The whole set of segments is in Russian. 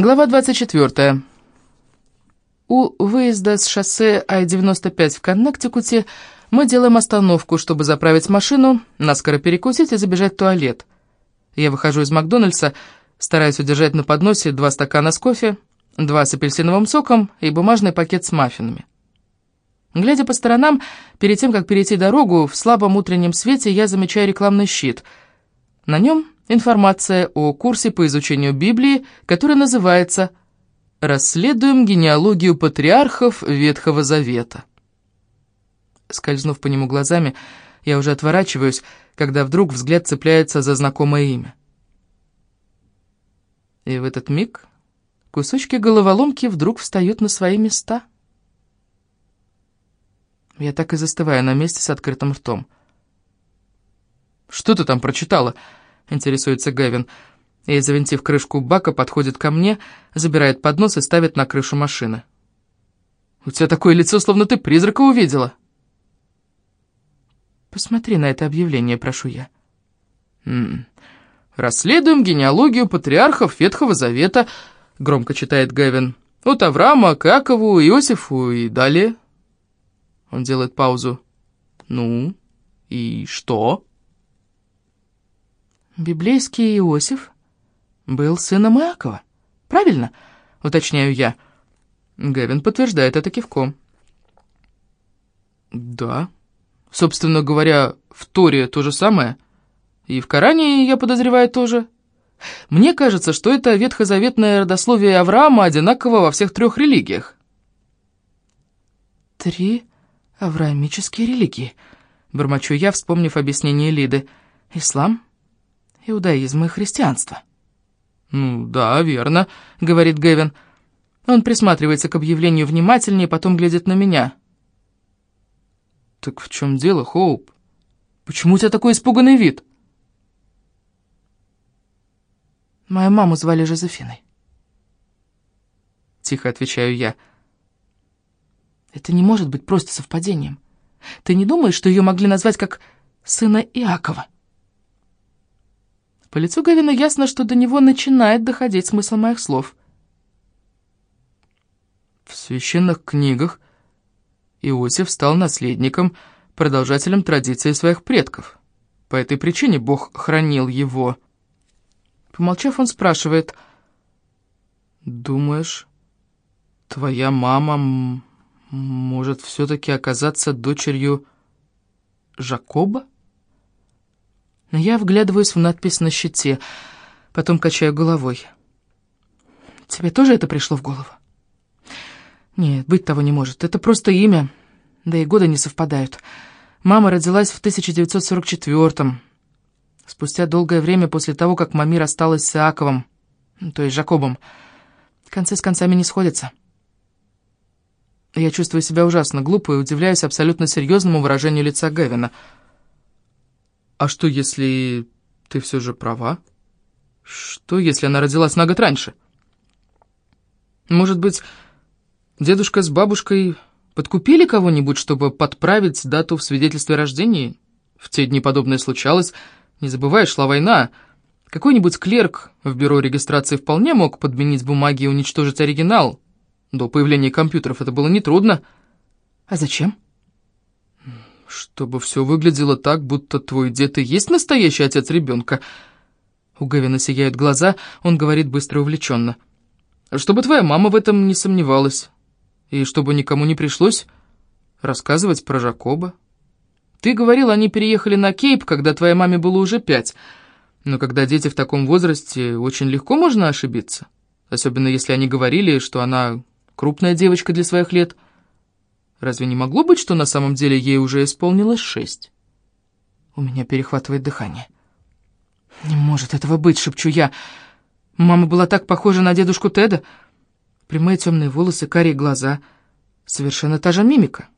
Глава 24. У выезда с шоссе Ай-95 в Коннектикуте мы делаем остановку, чтобы заправить машину, наскоро перекусить и забежать в туалет. Я выхожу из Макдональдса, стараюсь удержать на подносе два стакана с кофе, два с апельсиновым соком и бумажный пакет с маффинами. Глядя по сторонам, перед тем, как перейти дорогу, в слабом утреннем свете я замечаю рекламный щит. На нем информация о курсе по изучению Библии, который называется «Расследуем генеалогию патриархов Ветхого Завета». Скользнув по нему глазами, я уже отворачиваюсь, когда вдруг взгляд цепляется за знакомое имя. И в этот миг кусочки головоломки вдруг встают на свои места. Я так и застываю на месте с открытым ртом. «Что ты там прочитала?» — интересуется Гэвин. И, завинтив крышку бака, подходит ко мне, забирает поднос и ставит на крышу машины. «У тебя такое лицо, словно ты призрака увидела!» «Посмотри на это объявление, прошу я». «М -м. «Расследуем генеалогию патриархов Ветхого Завета», — громко читает Гэвин. «От Авраама к Иосифу и далее». Он делает паузу. «Ну, и что?» Библейский Иосиф был сыном Иакова, правильно? Уточняю я. Гевин подтверждает это кивком. Да. Собственно говоря, в Торе то же самое. И в Коране, я подозреваю, тоже. Мне кажется, что это ветхозаветное родословие Авраама одинаково во всех трех религиях. Три авраамические религии, бормочу я, вспомнив объяснение Лиды. Ислам, иудаизма и христианства». «Ну да, верно», — говорит Гэвин. Он присматривается к объявлению внимательнее, потом глядит на меня. «Так в чем дело, Хоуп? Почему у тебя такой испуганный вид?» «Мою маму звали Жозефиной». Тихо отвечаю я. «Это не может быть просто совпадением. Ты не думаешь, что ее могли назвать как сына Иакова?» По лицу Гавина ясно, что до него начинает доходить смысл моих слов. В священных книгах Иосиф стал наследником, продолжателем традиции своих предков. По этой причине Бог хранил его. Помолчав, он спрашивает, «Думаешь, твоя мама может все-таки оказаться дочерью Жакоба?» Но я вглядываюсь в надпись на щите, потом качаю головой. Тебе тоже это пришло в голову? Нет, быть того не может. Это просто имя, да и годы не совпадают. Мама родилась в 1944-м, спустя долгое время после того, как мами рассталась с Иаковом, то есть Жакобом. Концы с концами не сходятся. Я чувствую себя ужасно глупо и удивляюсь абсолютно серьезному выражению лица Гевина — а что, если ты все же права? Что, если она родилась на год раньше? Может быть, дедушка с бабушкой подкупили кого-нибудь, чтобы подправить дату в свидетельстве о рождении? В те дни подобное случалось. Не забывай, шла война. Какой-нибудь клерк в бюро регистрации вполне мог подменить бумаги и уничтожить оригинал. До появления компьютеров это было нетрудно. А зачем? Чтобы все выглядело так, будто твой дед и есть настоящий отец ребенка. У Гавина сияют глаза, он говорит быстро и увлеченно. Чтобы твоя мама в этом не сомневалась, и чтобы никому не пришлось рассказывать про Жакоба. Ты говорил, они переехали на Кейп, когда твоей маме было уже пять, но когда дети в таком возрасте, очень легко можно ошибиться, особенно если они говорили, что она крупная девочка для своих лет — Разве не могло быть, что на самом деле ей уже исполнилось шесть? У меня перехватывает дыхание. «Не может этого быть», — шепчу я. Мама была так похожа на дедушку Теда. Прямые темные волосы, карие глаза. Совершенно та же мимика.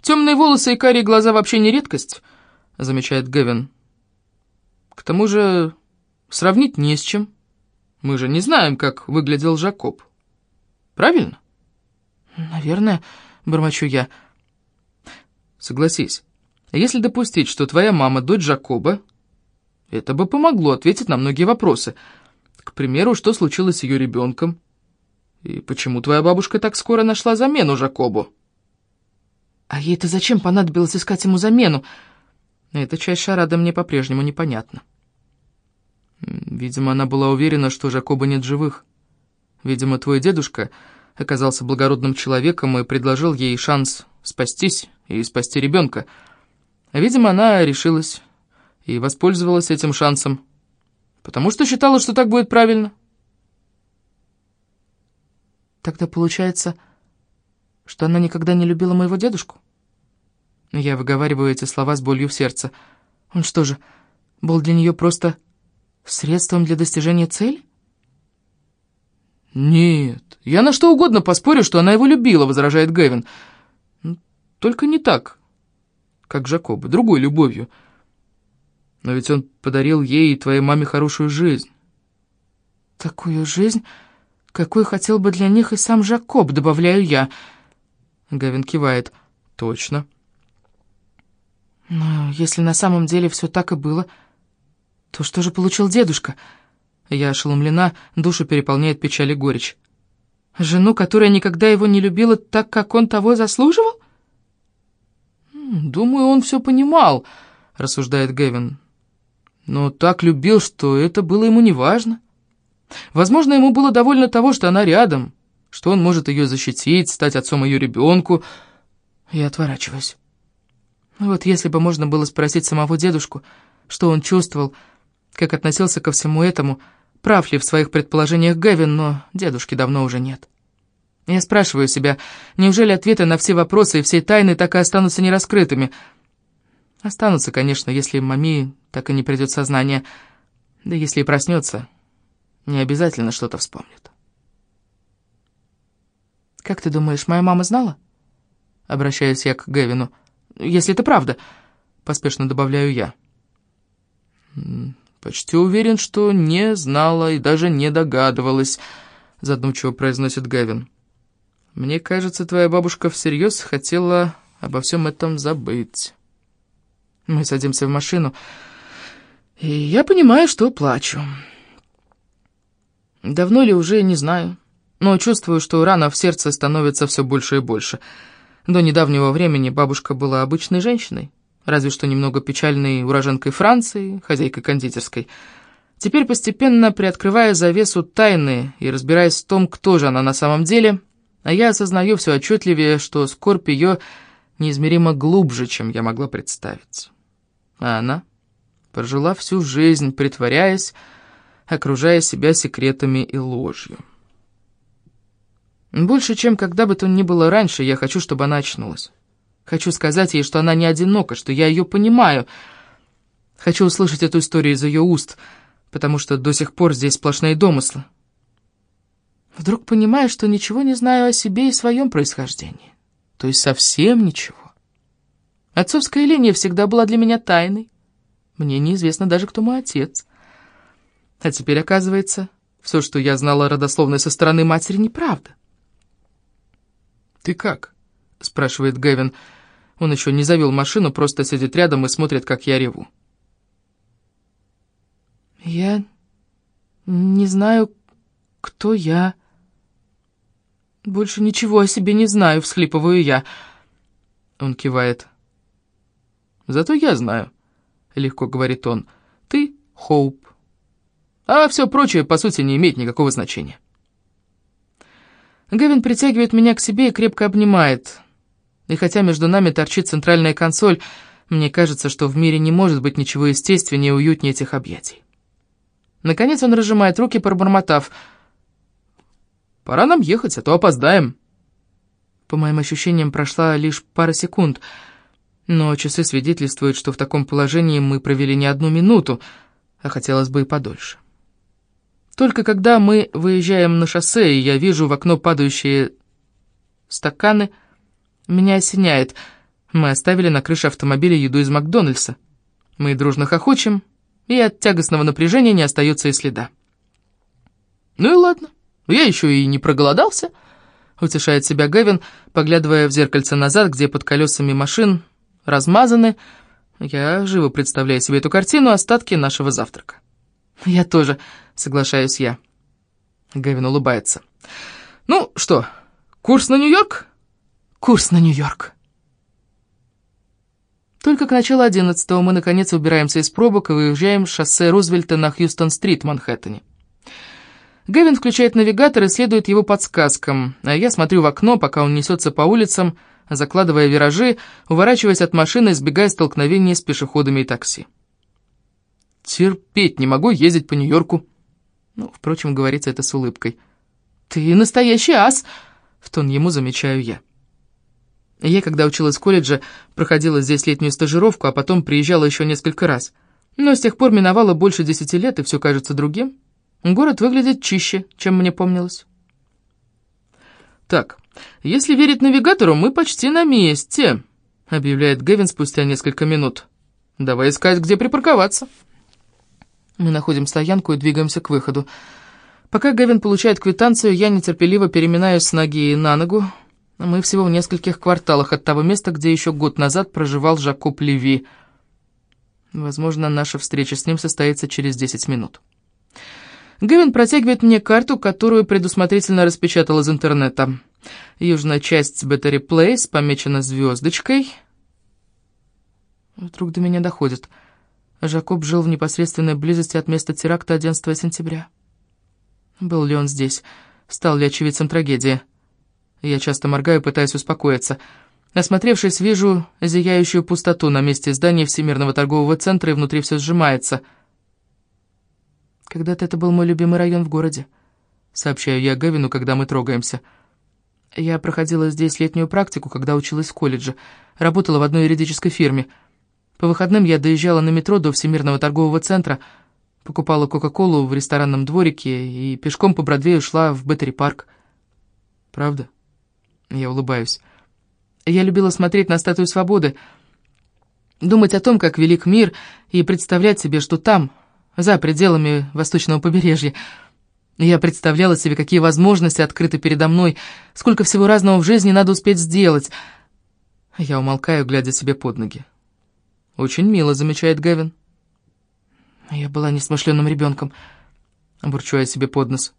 «Темные волосы и карие глаза вообще не редкость», — замечает Гевин. «К тому же сравнить не с чем. Мы же не знаем, как выглядел Жакоб. Правильно?» «Наверное...» бормочу я. Согласись, если допустить, что твоя мама дочь Жакоба, это бы помогло ответить на многие вопросы. К примеру, что случилось с ее ребенком? И почему твоя бабушка так скоро нашла замену Жакобу? А ей-то зачем понадобилось искать ему замену? Эта часть шарада мне по-прежнему непонятна. Видимо, она была уверена, что Жакоба нет живых. Видимо, твой дедушка оказался благородным человеком и предложил ей шанс спастись и спасти ребенка. Видимо, она решилась и воспользовалась этим шансом, потому что считала, что так будет правильно. Тогда получается, что она никогда не любила моего дедушку? Я выговариваю эти слова с болью в сердце. Он что же, был для нее просто средством для достижения цели? «Нет, я на что угодно поспорю, что она его любила», — возражает Гэвин. «Только не так, как Жакоба, другой любовью. Но ведь он подарил ей и твоей маме хорошую жизнь». «Такую жизнь, какой хотел бы для них и сам Жакоб», — добавляю я. Гэвин кивает. «Точно». «Но если на самом деле все так и было, то что же получил дедушка?» Я ошеломлена, душу переполняет печаль и горечь. Жену, которая никогда его не любила так, как он того заслуживал? «Думаю, он все понимал», — рассуждает Гэвин. «Но так любил, что это было ему неважно. Возможно, ему было довольно того, что она рядом, что он может ее защитить, стать отцом ее ребенку. Я отворачиваюсь. Вот если бы можно было спросить самого дедушку, что он чувствовал, как относился ко всему этому, прав ли в своих предположениях Гэвин, но дедушки давно уже нет. Я спрашиваю себя, неужели ответы на все вопросы и все тайны так и останутся нераскрытыми? Останутся, конечно, если маме так и не придет сознание. Да если и проснется, не обязательно что-то вспомнит. «Как ты думаешь, моя мама знала?» Обращаюсь я к Гэвину. «Если это правда», — поспешно добавляю я. «Почти уверен, что не знала и даже не догадывалась», — задумчиво произносит Гэвин. «Мне кажется, твоя бабушка всерьез хотела обо всем этом забыть». Мы садимся в машину, и я понимаю, что плачу. Давно ли уже, не знаю, но чувствую, что рана в сердце становится все больше и больше. До недавнего времени бабушка была обычной женщиной, разве что немного печальной уроженкой Франции, хозяйкой кондитерской. Теперь, постепенно приоткрывая завесу тайны и разбираясь в том, кто же она на самом деле, а я осознаю все отчетливее, что скорбь ее неизмеримо глубже, чем я могла представить. А она прожила всю жизнь, притворяясь, окружая себя секретами и ложью. Больше, чем когда бы то ни было раньше, я хочу, чтобы она очнулась. Хочу сказать ей, что она не одинока, что я ее понимаю. Хочу услышать эту историю из ее уст, потому что до сих пор здесь сплошные домыслы. Вдруг понимаю, что ничего не знаю о себе и своем происхождении. То есть совсем ничего. Отцовская линия всегда была для меня тайной. Мне неизвестно даже, кто мой отец. А теперь, оказывается, все, что я знала родословной со стороны матери, неправда. «Ты как?» — спрашивает Гэвин. Он еще не завел машину, просто сидит рядом и смотрит, как я реву. «Я не знаю, кто я. Больше ничего о себе не знаю», — всхлипываю я. Он кивает. «Зато я знаю», — легко говорит он. «Ты — Хоуп. А все прочее, по сути, не имеет никакого значения». Гэвин притягивает меня к себе и крепко обнимает. И хотя между нами торчит центральная консоль, мне кажется, что в мире не может быть ничего естественнее и уютнее этих объятий. Наконец он разжимает руки, пробормотав. «Пора нам ехать, а то опоздаем». По моим ощущениям, прошла лишь пара секунд, но часы свидетельствуют, что в таком положении мы провели не одну минуту, а хотелось бы и подольше. Только когда мы выезжаем на шоссе, и я вижу в окно падающие стаканы, меня осеняет. Мы оставили на крыше автомобиля еду из Макдональдса. Мы дружно хохочем, и от тягостного напряжения не остается и следа. «Ну и ладно, я еще и не проголодался», — утешает себя Гэвин, поглядывая в зеркальце назад, где под колесами машин размазаны, я живо представляю себе эту картину, остатки нашего завтрака. «Я тоже», — соглашаюсь я. Гевин улыбается. «Ну что, курс на Нью-Йорк?» «Курс на Нью-Йорк». Только к началу одиннадцатого мы, наконец, убираемся из пробок и выезжаем с шоссе Рузвельта на Хьюстон-стрит в Манхэттене. Гевин включает навигатор и следует его подсказкам, а я смотрю в окно, пока он несется по улицам, закладывая виражи, уворачиваясь от машины, избегая столкновений с пешеходами и такси. Терпеть не могу ездить по Нью-Йорку. Ну, впрочем, говорится это с улыбкой. «Ты настоящий ас!» — в тон ему замечаю я. Я, когда училась в колледже, проходила здесь летнюю стажировку, а потом приезжала еще несколько раз. Но с тех пор миновало больше десяти лет, и все кажется другим. Город выглядит чище, чем мне помнилось. «Так, если верить навигатору, мы почти на месте», — объявляет Гевин спустя несколько минут. «Давай искать, где припарковаться». Мы находим стоянку и двигаемся к выходу. Пока Гевин получает квитанцию, я нетерпеливо переминаюсь с ноги на ногу. Мы всего в нескольких кварталах от того места, где еще год назад проживал Жакоб Леви. Возможно, наша встреча с ним состоится через 10 минут. Гевин протягивает мне карту, которую предусмотрительно распечатал из интернета. Южная часть Беттери Плейс помечена звездочкой. Вдруг до меня доходит. Жакоб жил в непосредственной близости от места теракта 11 сентября. Был ли он здесь? Стал ли очевидцем трагедии? Я часто моргаю, пытаясь успокоиться. Осмотревшись, вижу зияющую пустоту на месте здания Всемирного торгового центра, и внутри все сжимается — когда-то это был мой любимый район в городе. Сообщаю я Гевину, когда мы трогаемся. Я проходила здесь летнюю практику, когда училась в колледже. Работала в одной юридической фирме. По выходным я доезжала на метро до Всемирного торгового центра, покупала Кока-Колу в ресторанном дворике и пешком по Бродвею шла в Беттери-парк. Правда? Я улыбаюсь. Я любила смотреть на статую свободы, думать о том, как велик мир, и представлять себе, что там, за пределами восточного побережья. Я представляла себе, какие возможности открыты передо мной, сколько всего разного в жизни надо успеть сделать. Я умолкаю, глядя себе под ноги. «Очень мило», — замечает Гевин. Я была несмышленным ребенком, бурчу себе под нос.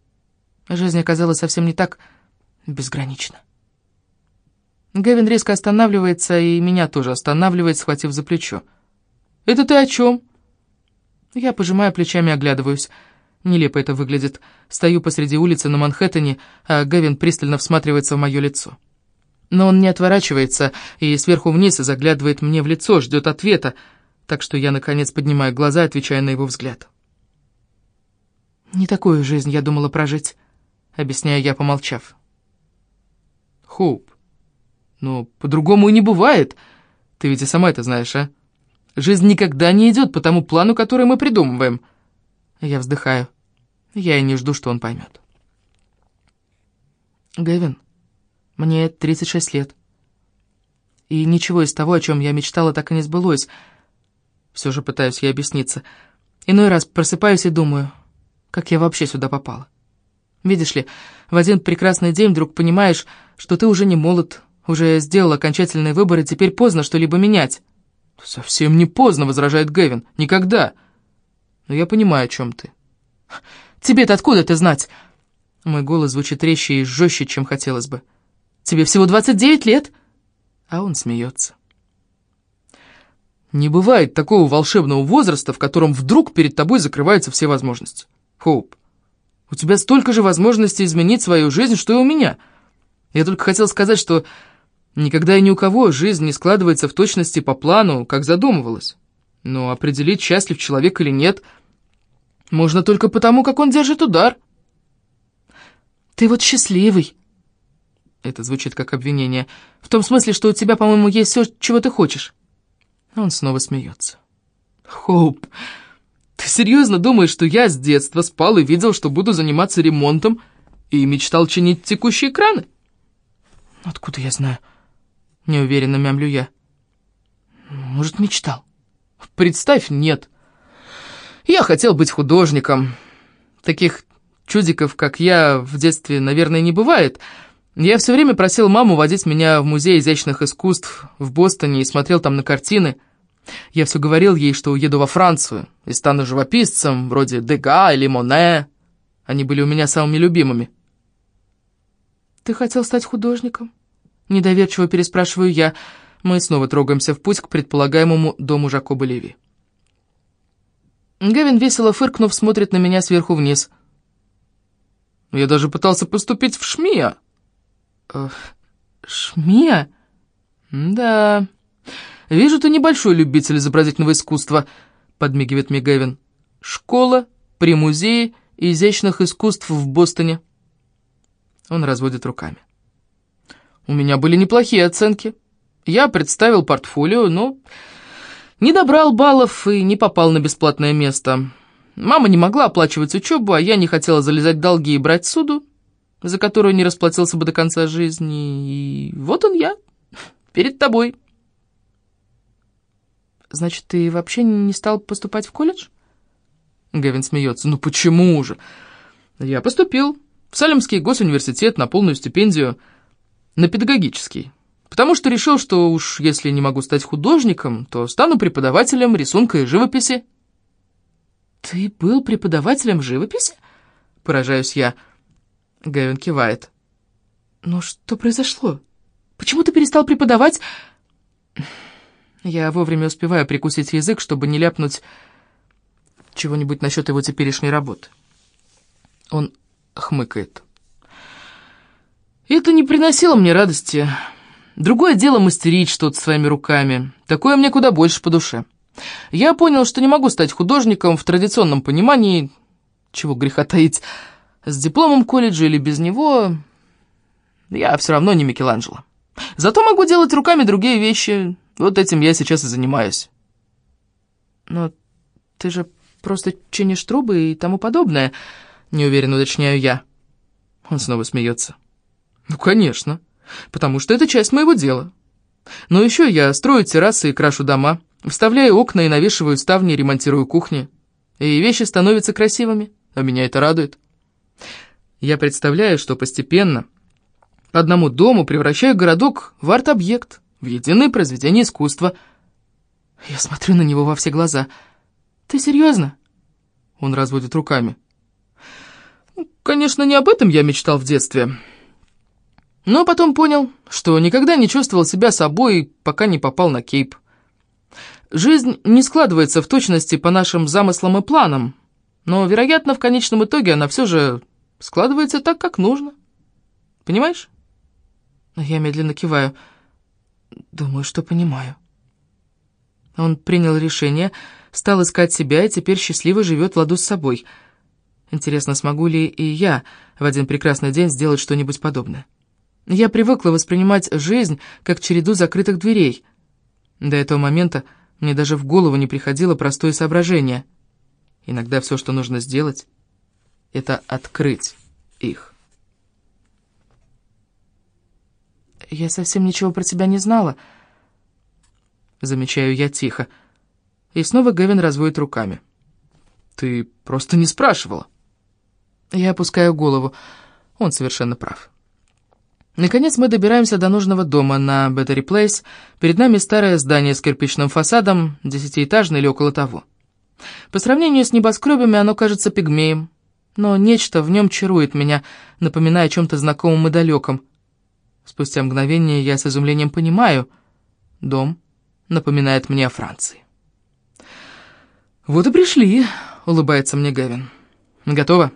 Жизнь оказалась совсем не так безгранична. Гевин резко останавливается, и меня тоже останавливает, схватив за плечо. «Это ты о чем?» Я пожимаю плечами и оглядываюсь. Нелепо это выглядит. Стою посреди улицы на Манхэттене, а Гевин пристально всматривается в мое лицо. Но он не отворачивается и сверху вниз заглядывает мне в лицо, ждет ответа, так что я, наконец, поднимаю глаза, отвечая на его взгляд. «Не такую жизнь я думала прожить», — объясняю я, помолчав. «Хоуп, но по-другому и не бывает. Ты ведь и сама это знаешь, а?» Жизнь никогда не идет по тому плану, который мы придумываем. Я вздыхаю. Я и не жду, что он поймет. Гэвин, мне 36 лет. И ничего из того, о чем я мечтала, так и не сбылось. Все же пытаюсь я объясниться. Иной раз просыпаюсь и думаю, как я вообще сюда попала. Видишь ли, в один прекрасный день вдруг понимаешь, что ты уже не молод, уже сделал окончательный выбор, и теперь поздно что-либо менять. «Совсем не поздно», — возражает Гэвин. «Никогда». «Но я понимаю, о чем ты». «Тебе-то откуда это знать?» Мой голос звучит резче и жестче, чем хотелось бы. «Тебе всего 29 лет?» А он смеется. «Не бывает такого волшебного возраста, в котором вдруг перед тобой закрываются все возможности. Хоуп, у тебя столько же возможностей изменить свою жизнь, что и у меня. Я только хотел сказать, что Никогда и ни у кого жизнь не складывается в точности по плану, как задумывалось. Но определить, счастлив человек или нет, можно только потому, как он держит удар. «Ты вот счастливый!» Это звучит как обвинение. В том смысле, что у тебя, по-моему, есть все, чего ты хочешь. Он снова смеется. «Хоуп, ты серьезно думаешь, что я с детства спал и видел, что буду заниматься ремонтом и мечтал чинить текущие краны?» «Откуда я знаю?» Неуверенно мямлю я. Может, мечтал? Представь, нет. Я хотел быть художником. Таких чудиков, как я, в детстве, наверное, не бывает. Я все время просил маму водить меня в музей изящных искусств в Бостоне и смотрел там на картины. Я все говорил ей, что уеду во Францию и стану живописцем, вроде Дега или Моне. Они были у меня самыми любимыми. «Ты хотел стать художником?» Недоверчиво переспрашиваю я. Мы снова трогаемся в путь к предполагаемому дому Жакоба Леви. Гевин, весело фыркнув, смотрит на меня сверху вниз. «Я даже пытался поступить в ШМИА». Э, «ШМИА?» «Да. Вижу, ты небольшой любитель изобразительного искусства», — подмигивает мне Гевин. «Школа при музее изящных искусств в Бостоне». Он разводит руками. «У меня были неплохие оценки. Я представил портфолио, но не добрал баллов и не попал на бесплатное место. Мама не могла оплачивать учебу, а я не хотела залезать в долги и брать суду, за которую не расплатился бы до конца жизни. И вот он я, перед тобой». «Значит, ты вообще не стал поступать в колледж?» Гевин смеется. «Ну почему же? Я поступил в Салемский госуниверситет на полную стипендию, на педагогический, потому что решил, что уж если не могу стать художником, то стану преподавателем рисунка и живописи». «Ты был преподавателем живописи?» Поражаюсь я. Гевин кивает. «Но что произошло? Почему ты перестал преподавать?» Я вовремя успеваю прикусить язык, чтобы не ляпнуть чего-нибудь насчет его теперешней работы. Он хмыкает. Это не приносило мне радости. Другое дело мастерить что-то своими руками. Такое мне куда больше по душе. Я понял, что не могу стать художником в традиционном понимании, чего греха таить, с дипломом колледжа или без него, я все равно не Микеланджело. Зато могу делать руками другие вещи, вот этим я сейчас и занимаюсь. Но ты же просто чинишь трубы и тому подобное, неуверенно уточняю я. Он снова смеется. Ну, конечно, потому что это часть моего дела. Но еще я строю террасы и крашу дома, вставляю окна и навешиваю ставни, ремонтирую кухни. И вещи становятся красивыми, а меня это радует. Я представляю, что постепенно по одному дому превращаю городок в арт-объект, в единое произведение искусства. Я смотрю на него во все глаза. «Ты серьезно?» Он разводит руками. «Ну, «Конечно, не об этом я мечтал в детстве. Но потом понял, что никогда не чувствовал себя собой, пока не попал на Кейп. Жизнь не складывается в точности по нашим замыслам и планам, но, вероятно, в конечном итоге она все же складывается так, как нужно. Понимаешь?» Я медленно киваю. Думаю, что понимаю. Он принял решение, стал искать себя и теперь счастливо живет ладу с собой. Интересно, смогу ли и я в один прекрасный день сделать что-нибудь подобное? Я привыкла воспринимать жизнь как череду закрытых дверей. До этого момента мне даже в голову не приходило простое соображение. Иногда все, что нужно сделать, это открыть их. Я совсем ничего про тебя не знала. Замечаю я тихо. И снова Гэвин разводит руками. Ты просто не спрашивала. Я опускаю голову. Он совершенно прав. Наконец мы добираемся до нужного дома на Беттери Плейс. Перед нами старое здание с кирпичным фасадом, десятиэтажное или около того. По сравнению с небоскребами оно кажется пигмеем, но нечто в нем чарует меня, напоминая о чем-то знакомом и далеком. Спустя мгновение я с изумлением понимаю, дом напоминает мне о Франции. «Вот и пришли», — улыбается мне Гевин. «Готово?»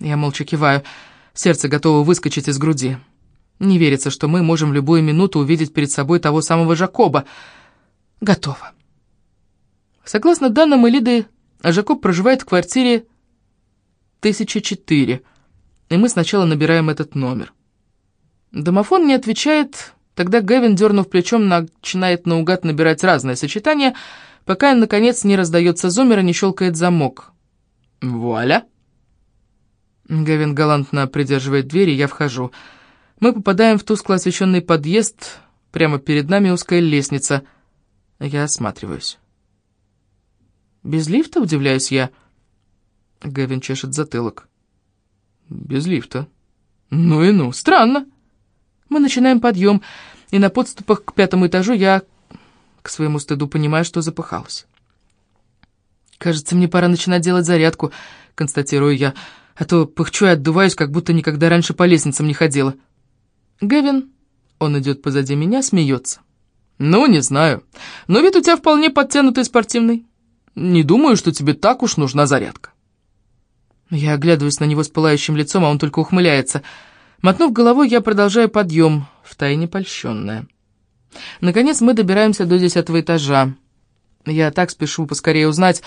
Я молча киваю, сердце готово выскочить из груди. Не верится, что мы можем любую минуту увидеть перед собой того самого Жакоба. Готово. Согласно данным Элиды, Жакоб проживает в квартире 1004, и мы сначала набираем этот номер. Домофон не отвечает, тогда Гэвин, дернув плечом, начинает наугад набирать разные сочетания, пока, наконец, не раздается зумер и не щелкает замок. «Вуаля!» Гэвин галантно придерживает дверь, и я вхожу. Мы попадаем в тускло освещенный подъезд, прямо перед нами узкая лестница. Я осматриваюсь. «Без лифта?» — удивляюсь я. Гэвин чешет затылок. «Без лифта. Ну и ну, странно». Мы начинаем подъем, и на подступах к пятому этажу я К своему стыду понимаю, что запыхалась. «Кажется, мне пора начинать делать зарядку», — констатирую я, «а то пыхчу и отдуваюсь, как будто никогда раньше по лестницам не ходила». Гевин, он идет позади меня, смеется. «Ну, не знаю, но вид у тебя вполне подтянутый спортивный. Не думаю, что тебе так уж нужна зарядка». Я оглядываюсь на него с пылающим лицом, а он только ухмыляется. Мотнув головой, я продолжаю подъем, втайне польщенная. Наконец мы добираемся до десятого этажа. Я так спешу поскорее узнать,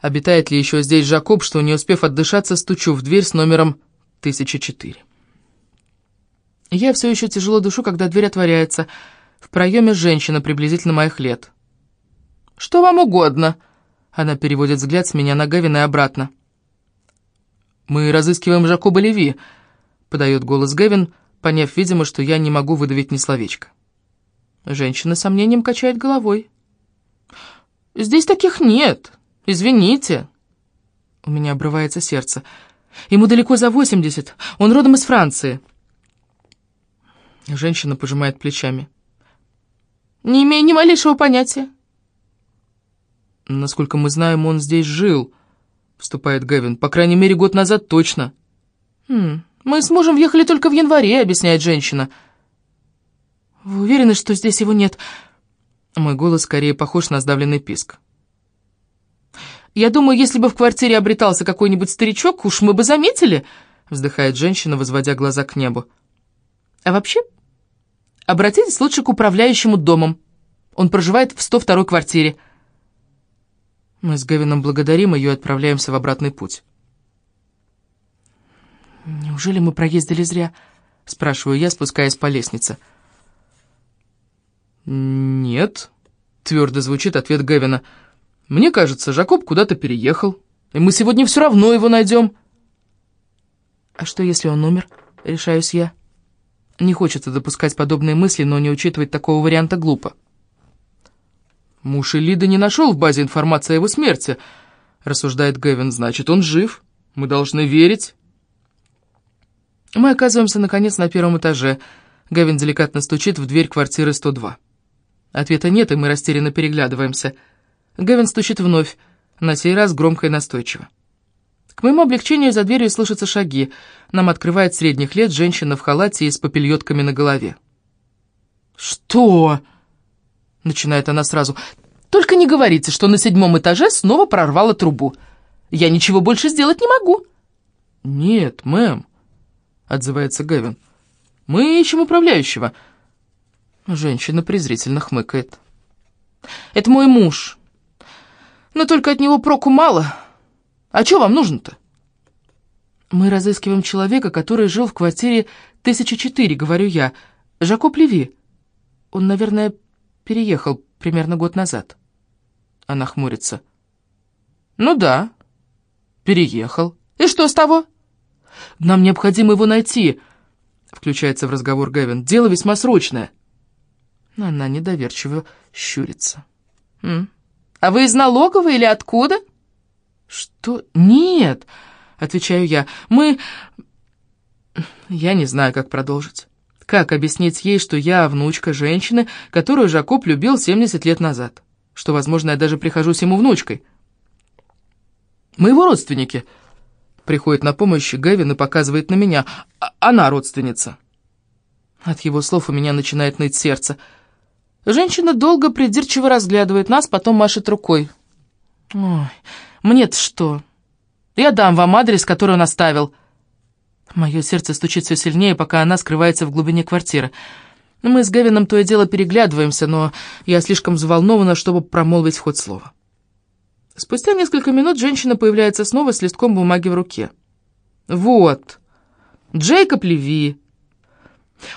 обитает ли еще здесь Жакоб, что, не успев отдышаться, стучу в дверь с номером 1004. Я все еще тяжело дышу, когда дверь отворяется. В проеме женщина приблизительно моих лет. «Что вам угодно?» Она переводит взгляд с меня на Гавина и обратно. «Мы разыскиваем Жакоба Леви», — подает голос Гевин, поняв, видимо, что я не могу выдавить ни словечко. Женщина сомнением качает головой. «Здесь таких нет. Извините». У меня обрывается сердце. Ему далеко за восемьдесят. Он родом из Франции. Женщина пожимает плечами. «Не имею ни малейшего понятия». «Насколько мы знаем, он здесь жил», — вступает Гэвин. «По крайней мере, год назад точно». «Хм, мы с мужем въехали только в январе», — объясняет женщина. «Вы уверены, что здесь его нет?» Мой голос скорее похож на сдавленный писк. «Я думаю, если бы в квартире обретался какой-нибудь старичок, уж мы бы заметили», — вздыхает женщина, возводя глаза к небу. «А вообще, обратитесь лучше к управляющему домом. Он проживает в 102-й квартире». Мы с Гавином благодарим ее и отправляемся в обратный путь. «Неужели мы проездили зря?» — спрашиваю я, спускаясь по лестнице. «Нет», — твердо звучит ответ Гевина. «Мне кажется, Жакоб куда-то переехал, и мы сегодня все равно его найдем». «А что, если он умер?» — решаюсь я. Не хочется допускать подобные мысли, но не учитывать такого варианта глупо. «Муж Элида не нашел в базе информации о его смерти», — рассуждает Гевин. «Значит, он жив. Мы должны верить». Мы оказываемся, наконец, на первом этаже. Гевин деликатно стучит в дверь квартиры 102. Ответа нет, и мы растерянно переглядываемся. Гевин стучит вновь, на сей раз громко и настойчиво. К моему облегчению за дверью слышатся шаги. Нам открывает средних лет женщина в халате и с попельотками на голове. «Что?» — начинает она сразу. «Только не говорите, что на седьмом этаже снова прорвало трубу. Я ничего больше сделать не могу». «Нет, мэм», — отзывается Гевин. «Мы ищем управляющего». Женщина презрительно хмыкает. «Это мой муж. Но только от него проку мало. А что вам нужно-то?» «Мы разыскиваем человека, который жил в квартире 1004, говорю я. Жакоб Леви. Он, наверное, переехал примерно год назад». Она хмурится. «Ну да, переехал. И что с того?» «Нам необходимо его найти», — включается в разговор Гэвин. «Дело весьма срочное». Она недоверчиво щурится. «М? «А вы из налоговой или откуда?» «Что? Нет!» — отвечаю я. «Мы...» Я не знаю, как продолжить. Как объяснить ей, что я внучка женщины, которую Жакоб любил 70 лет назад? Что, возможно, я даже прихожусь ему внучкой. «Мы его родственники», — приходит на помощь Гэвин и показывает на меня. А «Она родственница». От его слов у меня начинает ныть сердце — Женщина долго придирчиво разглядывает нас, потом машет рукой. «Ой, мне-то что? Я дам вам адрес, который он оставил». Мое сердце стучит все сильнее, пока она скрывается в глубине квартиры. Мы с Гевином то и дело переглядываемся, но я слишком взволнована, чтобы промолвить хоть слово. Спустя несколько минут женщина появляется снова с листком бумаги в руке. «Вот, Джейкоб Леви.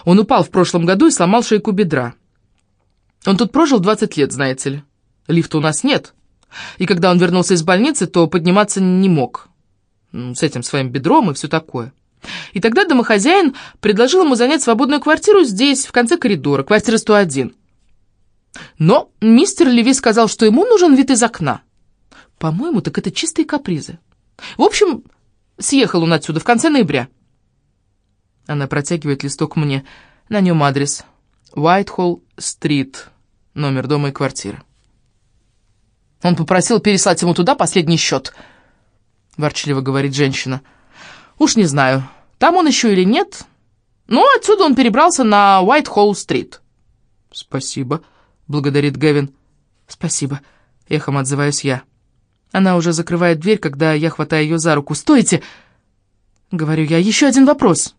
Он упал в прошлом году и сломал шейку бедра. Он тут прожил 20 лет, знаете ли. Лифта у нас нет. И когда он вернулся из больницы, то подниматься не мог. С этим своим бедром и все такое. И тогда домохозяин предложил ему занять свободную квартиру здесь, в конце коридора, квартира 101. Но мистер Леви сказал, что ему нужен вид из окна. По-моему, так это чистые капризы. В общем, съехал он отсюда в конце ноября. Она протягивает листок мне. На нем адрес. Уайтхолл-стрит, номер дома и квартиры. Он попросил переслать ему туда последний счет, ворчливо говорит женщина. Уж не знаю, там он еще или нет, но отсюда он перебрался на Уайт-Холл-стрит. Спасибо, благодарит Гевин. Спасибо, эхом отзываюсь я. Она уже закрывает дверь, когда я хватаю ее за руку. «Стойте!» — говорю я. «Еще один вопрос».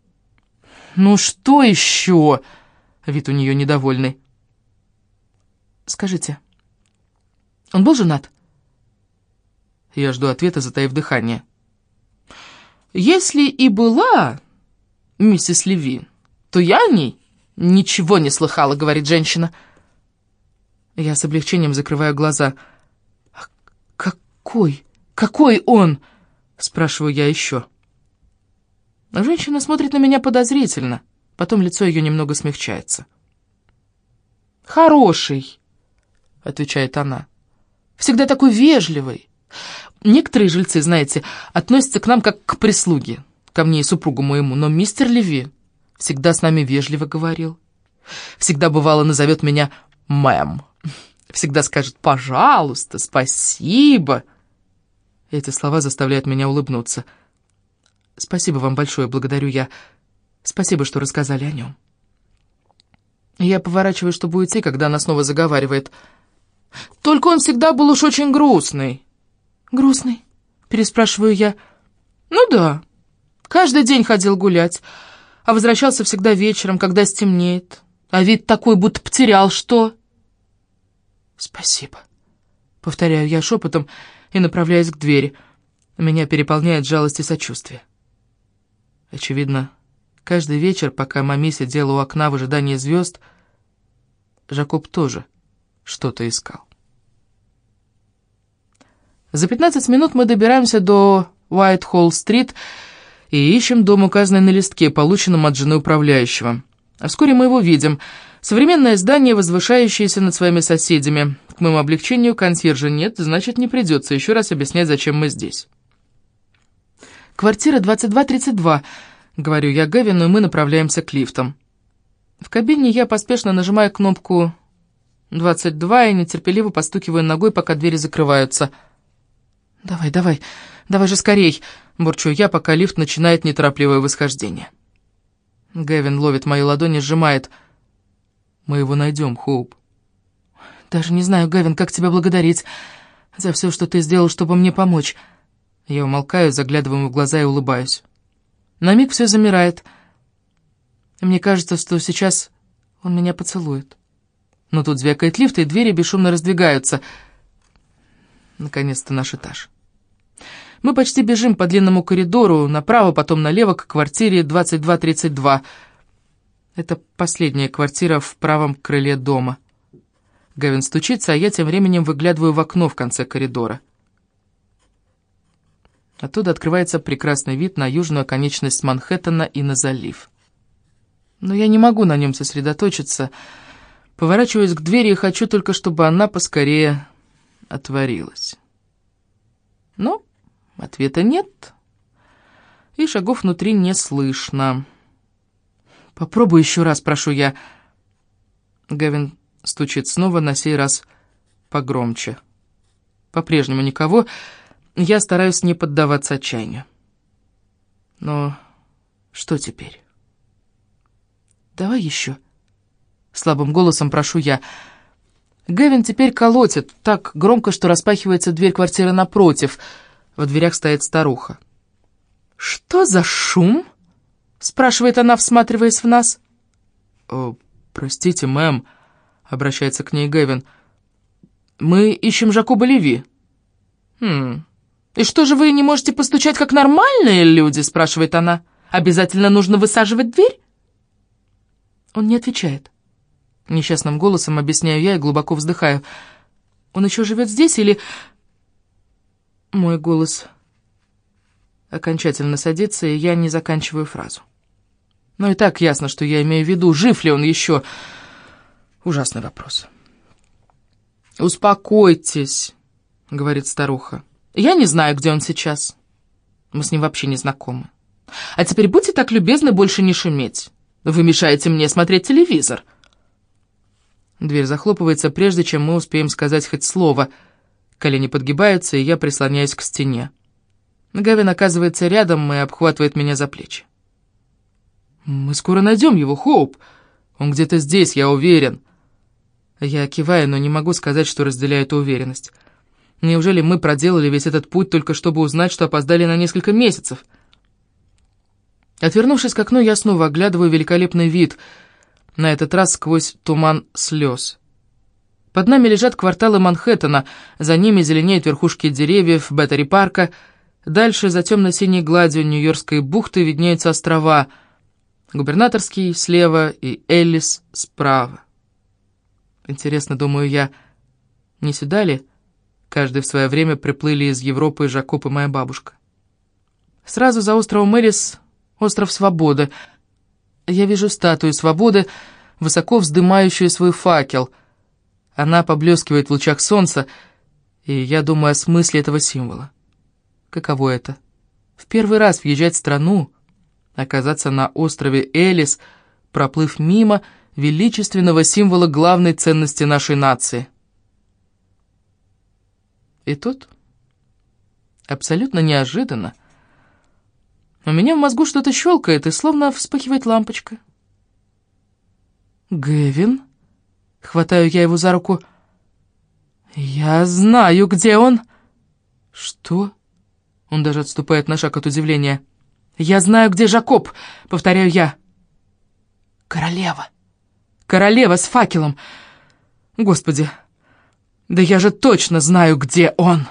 «Ну что еще?» — вид у нее недовольный. «Скажите, он был женат?» Я жду ответа, затаив дыхание. «Если и была, миссис Леви, то я о ней ничего не слыхала», — говорит женщина. Я с облегчением закрываю глаза. «А «Какой? Какой он?» — спрашиваю я еще. Женщина смотрит на меня подозрительно, потом лицо ее немного смягчается. «Хороший», — отвечает она, — «всегда такой вежливый. Некоторые жильцы, знаете, относятся к нам как к прислуге, ко мне и супругу моему, но мистер Леви всегда с нами вежливо говорил. Всегда, бывало, назовет меня мэм. Всегда скажет «пожалуйста», «спасибо». Эти слова заставляют меня улыбнуться — Спасибо вам большое, благодарю я. Спасибо, что рассказали о нем. Я поворачиваю, чтобы уйти, когда она снова заговаривает. Только он всегда был уж очень грустный. Грустный? Переспрашиваю я. Ну да. Каждый день ходил гулять, а возвращался всегда вечером, когда стемнеет. А вид такой, будто потерял что. Спасибо. Повторяю я шепотом и направляюсь к двери. Меня переполняет жалость и сочувствие. Очевидно, каждый вечер, пока маме сидела у окна в ожидании звезд, Жакоб тоже что-то искал. За 15 минут мы добираемся до Уайт-Холл-стрит и ищем дом, указанный на листке, полученном от жены управляющего. А вскоре мы его видим. Современное здание, возвышающееся над своими соседями. К моему облегчению консьержа нет, значит, не придется еще раз объяснять, зачем мы здесь. «Квартира 2232», — говорю я Гевину, и мы направляемся к лифтам. В кабине я поспешно нажимаю кнопку 22 и нетерпеливо постукиваю ногой, пока двери закрываются. «Давай, давай, давай же скорей!» — бурчу я, пока лифт начинает неторопливое восхождение. Гевин ловит мою ладонь и сжимает. «Мы его найдем, Хоуп». «Даже не знаю, Гевин, как тебя благодарить за все, что ты сделал, чтобы мне помочь». Я умолкаю, заглядываю ему в глаза и улыбаюсь. На миг все замирает. Мне кажется, что сейчас он меня поцелует. Но тут звякает лифт, и двери бесшумно раздвигаются. Наконец-то наш этаж. Мы почти бежим по длинному коридору, направо, потом налево, к квартире 2232. Это последняя квартира в правом крыле дома. Гавин стучится, а я тем временем выглядываю в окно в конце коридора. Оттуда открывается прекрасный вид на южную оконечность Манхэттена и на залив. Но я не могу на нем сосредоточиться. Поворачиваюсь к двери и хочу только, чтобы она поскорее отворилась. Но ответа нет, и шагов внутри не слышно. «Попробуй еще раз, прошу я». Гавин стучит снова, на сей раз погромче. По-прежнему никого... Я стараюсь не поддаваться отчаянию. Но что теперь? Давай еще. Слабым голосом прошу я. Гевин теперь колотит, так громко, что распахивается дверь квартиры напротив. В дверях стоит старуха. «Что за шум?» — спрашивает она, всматриваясь в нас. «О, простите, мэм», — обращается к ней Гевин. «Мы ищем Жакоба Леви». «Хм, «И что же вы не можете постучать, как нормальные люди?» — спрашивает она. «Обязательно нужно высаживать дверь?» Он не отвечает. Несчастным голосом объясняю я и глубоко вздыхаю. «Он еще живет здесь или...» Мой голос окончательно садится, и я не заканчиваю фразу. Но и так ясно, что я имею в виду, жив ли он еще. Ужасный вопрос. «Успокойтесь», — говорит старуха. Я не знаю, где он сейчас. Мы с ним вообще не знакомы. А теперь будьте так любезны больше не шуметь. Вы мешаете мне смотреть телевизор. Дверь захлопывается, прежде чем мы успеем сказать хоть слово. Колени подгибаются, и я прислоняюсь к стене. Гавин оказывается рядом и обхватывает меня за плечи. «Мы скоро найдем его, Хоуп. Он где-то здесь, я уверен». Я киваю, но не могу сказать, что разделяю эту уверенность. Неужели мы проделали весь этот путь только чтобы узнать, что опоздали на несколько месяцев? Отвернувшись к окну, я снова оглядываю великолепный вид, на этот раз сквозь туман слез. Под нами лежат кварталы Манхэттена, за ними зеленеют верхушки деревьев Беттери-парка, дальше за темно-синей гладью Нью-Йоркской бухты виднеются острова, Губернаторский слева и Эллис справа. Интересно, думаю я, не сюда ли каждый в свое время приплыли из Европы Жакоб и моя бабушка? Сразу за островом Эллис остров Свободы. Я вижу статую Свободы, высоко вздымающую свой факел. Она поблескивает в лучах солнца, и я думаю о смысле этого символа. Каково это? В первый раз въезжать в страну, оказаться на острове Элис, проплыв мимо величественного символа главной ценности нашей нации. И тут, абсолютно неожиданно, у меня в мозгу что-то щелкает, и словно вспыхивает лампочка. «Гэвин?» — хватаю я его за руку. «Я знаю, где он!» «Что?» Он даже отступает на шаг от удивления. «Я знаю, где Жакоб!» — повторяю я. «Королева! Королева с факелом! Господи, да я же точно знаю, где он!»